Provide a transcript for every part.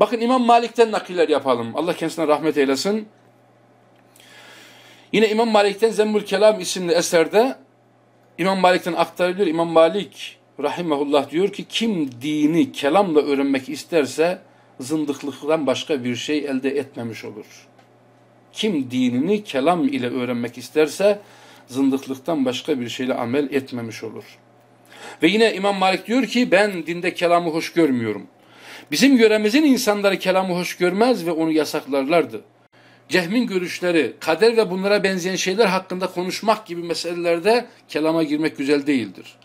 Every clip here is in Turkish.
Bakın İmam Malik'ten nakiller yapalım. Allah kendisine rahmet eylesin. Yine İmam Malik'ten Zemmül Kelam isimli eserde İmam Malik'ten aktarılıyor. İmam Malik rahimahullah diyor ki kim dini kelamla öğrenmek isterse zındıklıktan başka bir şey elde etmemiş olur. Kim dinini kelam ile öğrenmek isterse zındıklıktan başka bir şeyle amel etmemiş olur. Ve yine İmam Malik diyor ki ben dinde kelamı hoş görmüyorum. Bizim göremizin insanları kelamı hoş görmez ve onu yasaklarlardı. Cehmin görüşleri, kader ve bunlara benzeyen şeyler hakkında konuşmak gibi meselelerde kelama girmek güzel değildir.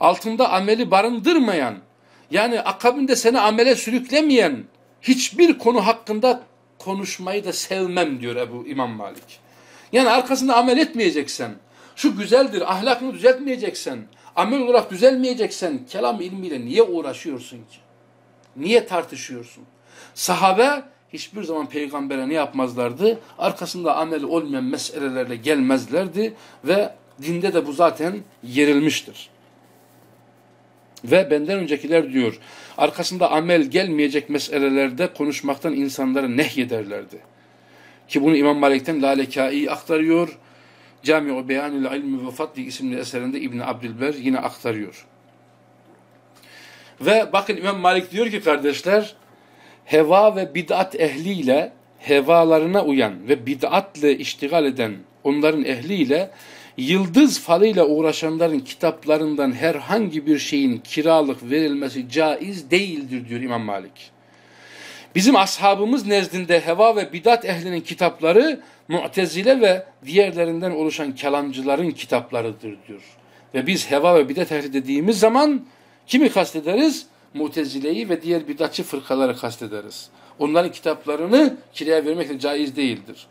Altında ameli barındırmayan, yani akabinde seni amele sürüklemeyen hiçbir konu hakkında konuşmayı da sevmem diyor Ebu İmam Malik. Yani arkasında amel etmeyeceksen, şu güzeldir, ahlakını düzeltmeyeceksen, amel olarak düzelmeyeceksen, kelam ilmiyle niye uğraşıyorsun ki? Niye tartışıyorsun? Sahabe hiçbir zaman peygambere ne yapmazlardı? Arkasında ameli olmayan meselelerle gelmezlerdi ve dinde de bu zaten yerilmiştir. Ve benden öncekiler diyor, arkasında amel gelmeyecek meselelerde konuşmaktan insanları nehyederlerdi. Ki bunu İmam Malik'ten Lalekai aktarıyor. Cami-u Beyanil İlmi ve Fadli isimli eserinde İbni Abdülber yine aktarıyor. Ve bakın İmam Malik diyor ki kardeşler, heva ve bid'at ehliyle, hevalarına uyan ve bid'atle iştigal eden onların ehliyle, yıldız falıyla uğraşanların kitaplarından herhangi bir şeyin kiralık verilmesi caiz değildir diyor İmam Malik. Bizim ashabımız nezdinde heva ve bidat ehlinin kitapları mu'tezile ve diğerlerinden oluşan kelamcıların kitaplarıdır diyor. Ve biz heva ve bidat ehli dediğimiz zaman kimi kastederiz? Mutezile'yi ve diğer bidatçı fırkaları kastederiz. Onların kitaplarını kiraya vermek de caiz değildir.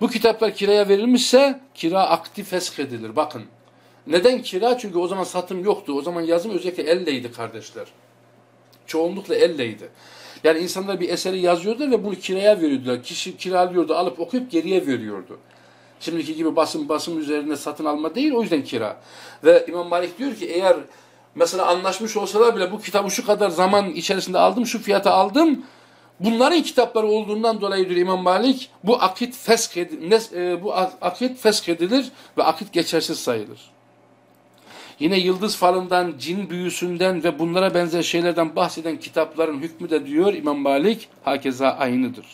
Bu kitaplar kiraya verilmişse kira aktif fesk edilir. Bakın. Neden kira? Çünkü o zaman satım yoktu. O zaman yazım özellikle elleydi kardeşler. Çoğunlukla elleydi. Yani insanlar bir eseri yazıyordu ve bunu kiraya veriyordular. Kişi kiralıyordu, alıp okuyup geriye veriyordu. Şimdiki gibi basım basım üzerine satın alma değil, o yüzden kira. Ve İmam Malik diyor ki eğer mesela anlaşmış olsalar bile bu kitabı şu kadar zaman içerisinde aldım, şu fiyata aldım. Bunların kitapları olduğundan dolayı diyor İmam Malik bu akit fesk edilir, e, bu akit fesk edilir ve akit geçersiz sayılır. Yine yıldız falından, cin büyüsünden ve bunlara benzer şeylerden bahseden kitapların hükmü de diyor İmam Malik hakeza aynıdır.